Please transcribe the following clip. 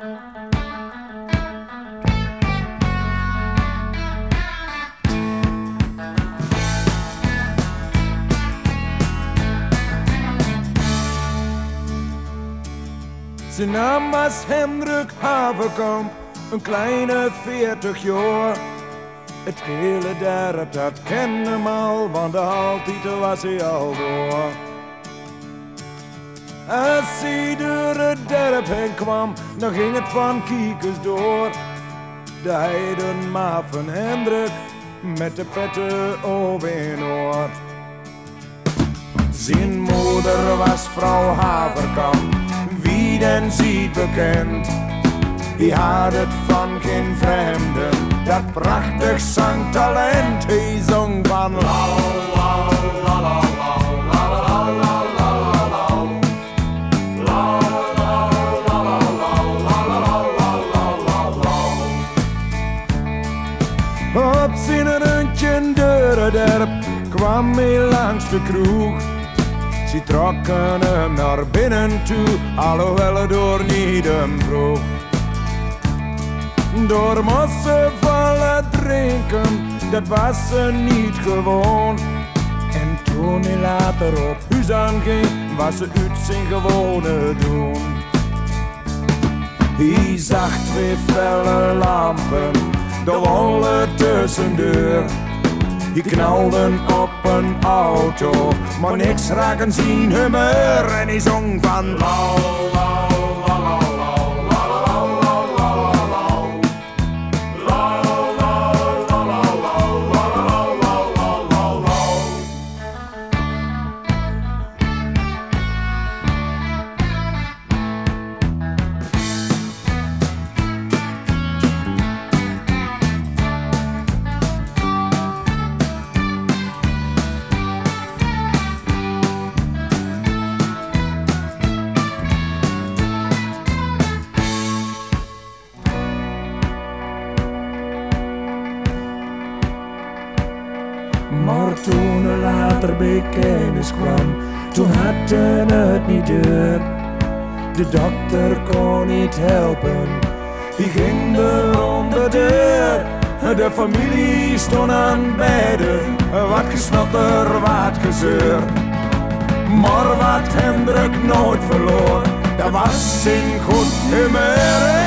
Zijn naam was Hendrik Haverkamp, een kleine veertig jaar. Het hele dorp dat kende hem al, want altijd was hij al door. Als hij door het dorp heen kwam, dan ging het van kiekers door. De heiden maar van Hendrik, met de petten oor. Zijn moeder was vrouw Haverkamp, wie den ziet bekend. Die had het van geen vreemden, dat prachtig zangtalent. Hij zong van la Op zijn rundje deurenderp kwam hij langs de kroeg. Ze trokken hem naar binnen toe, alhoewel het door niet hem vroeg. Door mossen vallen drinken, dat was ze niet gewoon. En toen hij later op huis aanging, was ze uit zijn gewone doen. Hij zag twee felle lampen, de wollen tussendeur. Die knalden op een auto, maar niks raken zien humeur. En hij zong van la la la Maar toen er later bij kennis kwam, toen had het niet deur. De dokter kon niet helpen, die ging de deur. De familie stond aan beide, wat gesnotter, wat gezeur. Maar wat Hendrik nooit verloor, dat was zijn goed humeur.